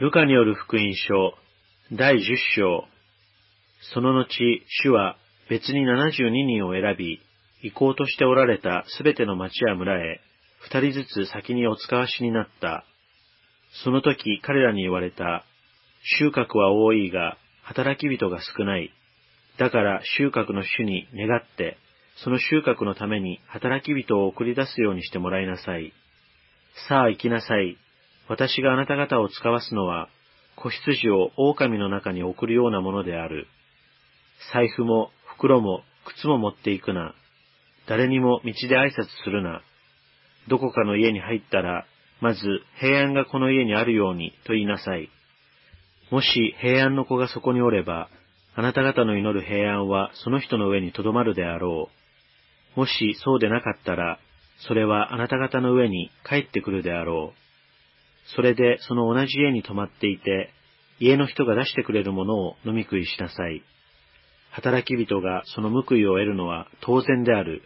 ルカによる福音書、第十章。その後、主は別に七十二人を選び、行こうとしておられたすべての町や村へ、二人ずつ先にお使わしになった。その時彼らに言われた。収穫は多いが、働き人が少ない。だから収穫の主に願って、その収穫のために働き人を送り出すようにしてもらいなさい。さあ行きなさい。私があなた方を使わすのは、子羊を狼の中に送るようなものである。財布も袋も靴も持っていくな。誰にも道で挨拶するな。どこかの家に入ったら、まず平安がこの家にあるようにと言いなさい。もし平安の子がそこにおれば、あなた方の祈る平安はその人の上にとどまるであろう。もしそうでなかったら、それはあなた方の上に帰ってくるであろう。それでその同じ家に泊まっていて、家の人が出してくれるものを飲み食いしなさい。働き人がその報いを得るのは当然である。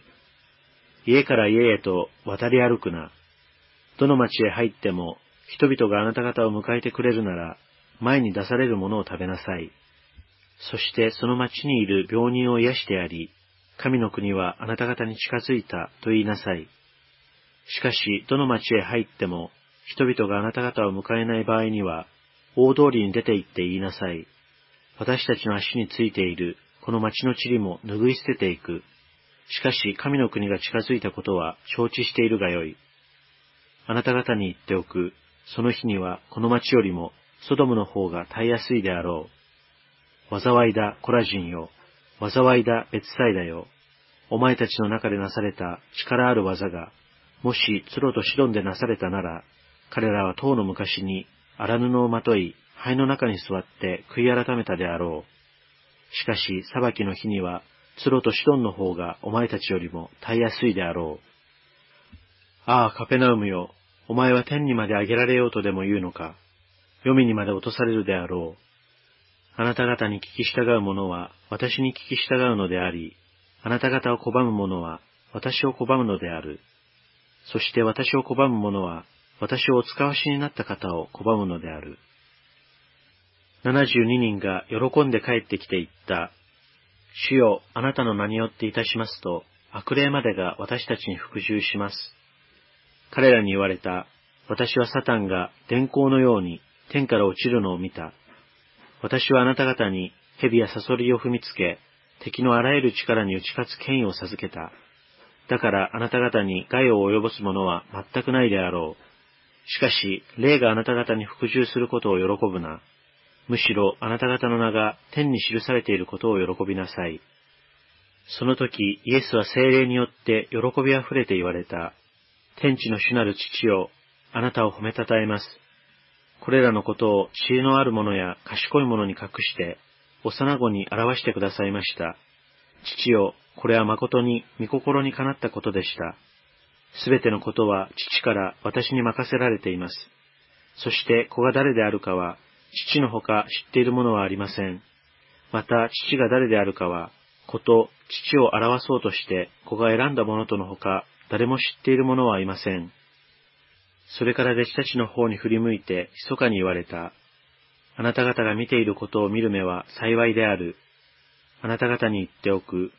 家から家へと渡り歩くな。どの町へ入っても、人々があなた方を迎えてくれるなら、前に出されるものを食べなさい。そしてその町にいる病人を癒してやり、神の国はあなた方に近づいたと言いなさい。しかし、どの町へ入っても、人々があなた方を迎えない場合には、大通りに出て行って言いなさい。私たちの足についているこの町の塵も拭い捨てていく。しかし神の国が近づいたことは承知しているがよい。あなた方に言っておく、その日にはこの町よりもソドムの方が耐えやすいであろう。災いだ、コラジンよ。災いだ、別イだよ。お前たちの中でなされた力ある技が、もしツロとシドンでなされたなら、彼らは当の昔に荒布をまとい、灰の中に座って悔い改めたであろう。しかし、裁きの日には、ツロとシドンの方がお前たちよりも耐えやすいであろう。ああ、カペナウムよ。お前は天にまで上げられようとでも言うのか。黄泉にまで落とされるであろう。あなた方に聞き従う者は私に聞き従うのであり、あなた方を拒む者は私を拒むのである。そして私を拒む者は私をお使わしになった方を拒むのである。七十二人が喜んで帰ってきて言った。主よ、あなたの名によっていたしますと、悪霊までが私たちに服従します。彼らに言われた。私はサタンが電光のように天から落ちるのを見た。私はあなた方に蛇やサソリを踏みつけ、敵のあらゆる力に打ち勝つ権威を授けた。だからあなた方に害を及ぼすものは全くないであろう。しかし、霊があなた方に服従することを喜ぶな。むしろあなた方の名が天に記されていることを喜びなさい。その時、イエスは精霊によって喜びあふれて言われた。天地の主なる父よ、あなたを褒めたたえます。これらのことを知恵のある者や賢い者に隠して、幼子に表してくださいました。父よ、これは誠に御心にかなったことでした。すべてのことは父から私に任せられています。そして子が誰であるかは、父のほか知っているものはありません。また父が誰であるかは、子と父を表そうとして子が選んだものとのほか、誰も知っているものはいません。それから弟子たちの方に振り向いて、密かに言われた。あなた方が見ていることを見る目は幸いである。あなた方に言っておく。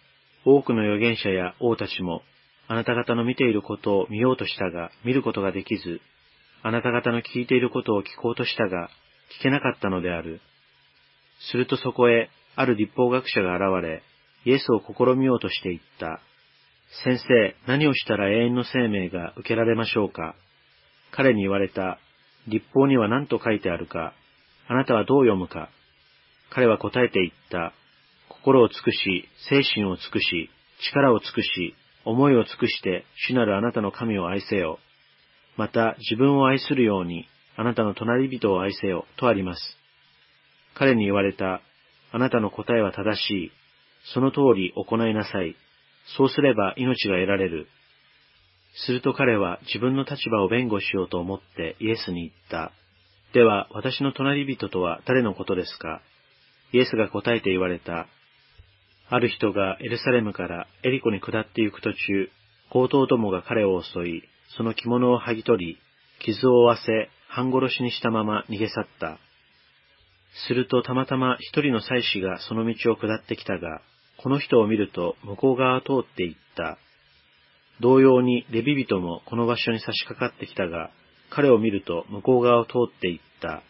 多くの預言者や王たちも、あなた方の見ていることを見ようとしたが、見ることができず、あなた方の聞いていることを聞こうとしたが、聞けなかったのである。するとそこへ、ある立法学者が現れ、イエスを試みようとして言った。先生、何をしたら永遠の生命が受けられましょうか彼に言われた。立法には何と書いてあるか。あなたはどう読むか。彼は答えて言った。心を尽くし、精神を尽くし、力を尽くし、思いを尽くして、主なるあなたの神を愛せよ。また、自分を愛するように、あなたの隣人を愛せよ、とあります。彼に言われた。あなたの答えは正しい。その通り行いなさい。そうすれば命が得られる。すると彼は自分の立場を弁護しようと思ってイエスに言った。では、私の隣人とは誰のことですか？イエスが答えて言われた。ある人がエルサレムからエリコに下って行く途中、強盗どもが彼を襲い、その着物を剥ぎ取り、傷を負わせ、半殺しにしたまま逃げ去った。するとたまたま一人の祭司がその道を下ってきたが、この人を見ると向こう側を通って行った。同様にレビ人もこの場所に差し掛かってきたが、彼を見ると向こう側を通って行った。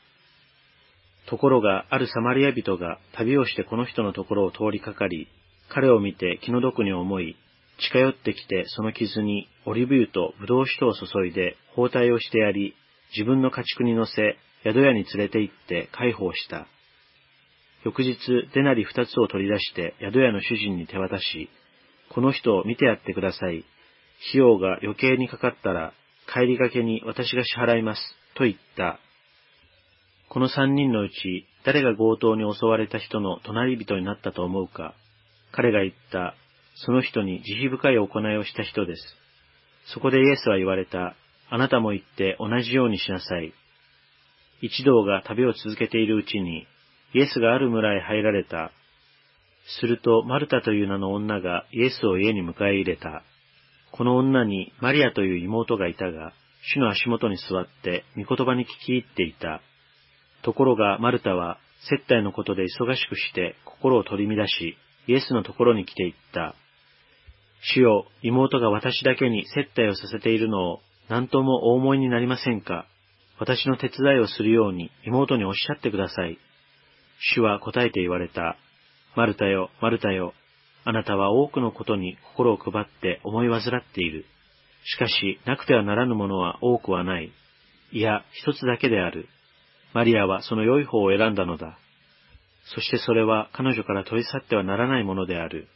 ところが、あるサマリア人が旅をしてこの人のところを通りかかり、彼を見て気の毒に思い、近寄ってきてその傷にオリーブ油とブドウ酒とを注いで包帯をしてやり、自分の家畜に乗せ、宿屋に連れて行って解放した。翌日、デナリ二つを取り出して宿屋の主人に手渡し、この人を見てやってください。費用が余計にかかったら、帰りがけに私が支払います。と言った。この三人のうち、誰が強盗に襲われた人の隣人になったと思うか。彼が言った、その人に慈悲深い行いをした人です。そこでイエスは言われた。あなたも行って同じようにしなさい。一同が旅を続けているうちに、イエスがある村へ入られた。すると、マルタという名の女がイエスを家に迎え入れた。この女にマリアという妹がいたが、主の足元に座って御言葉に聞き入っていた。ところがマルタは接待のことで忙しくして心を取り乱し、イエスのところに来ていった。主よ、妹が私だけに接待をさせているのを何ともお思いになりませんか私の手伝いをするように妹におっしゃってください。主は答えて言われた。マルタよ、マルタよ。あなたは多くのことに心を配って思い煩っている。しかし、なくてはならぬものは多くはない。いや、一つだけである。マリアはその良い方を選んだのだ。そしてそれは彼女から取り去ってはならないものである。